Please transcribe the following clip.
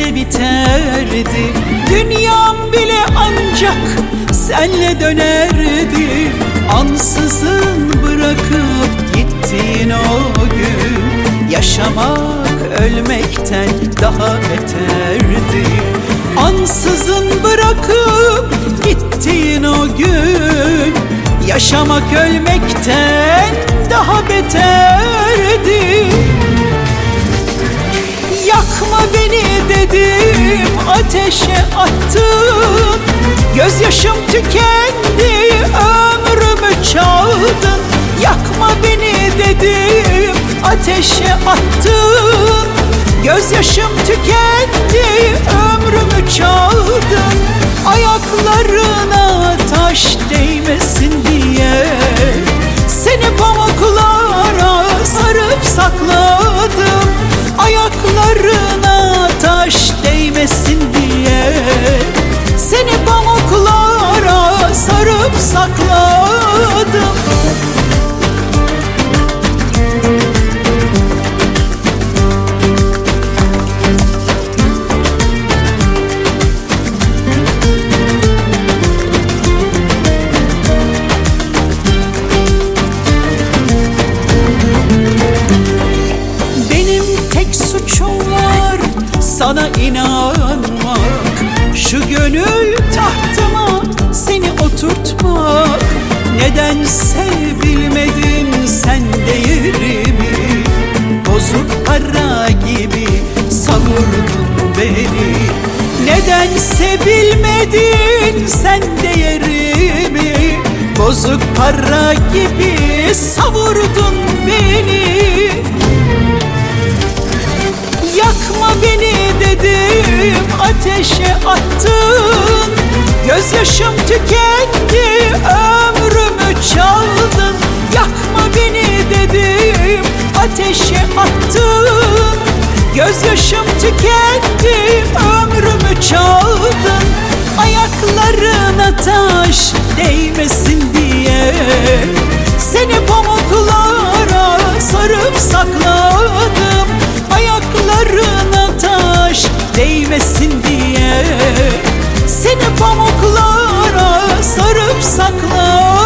senle biterdi. Dünyam bile ancak senle dönerdi. Ansızın bırakıp gittiğin o gün Yaşamak ölmekten daha beterdi. Ansızın bırakıp gittiğin o gün Yaşamak ölmekten daha beterdi. Yakma beni dedim ateşe attın Gözyaşım tükendi ömrümü çaldın. Yakma beni dedim ateşe attın Gözyaşım tükendi ömrümü sana inanmak. Şu gönül tahtıma seni oturtmak. Nedense bilmedin sen değerimi Bozuk para gibi savurdun beni. Nedense bilmedin sen değerimi Bozuk para gibi savurdun beni ateşe attın. Gözyaşım tükendi ömrümü çaldın. Yakma beni dedim ateşe attın. Gözyaşım tükendi ömrümü çaldın. Ayaklarına taş değmesin Seni pamuklara sarıp saklar.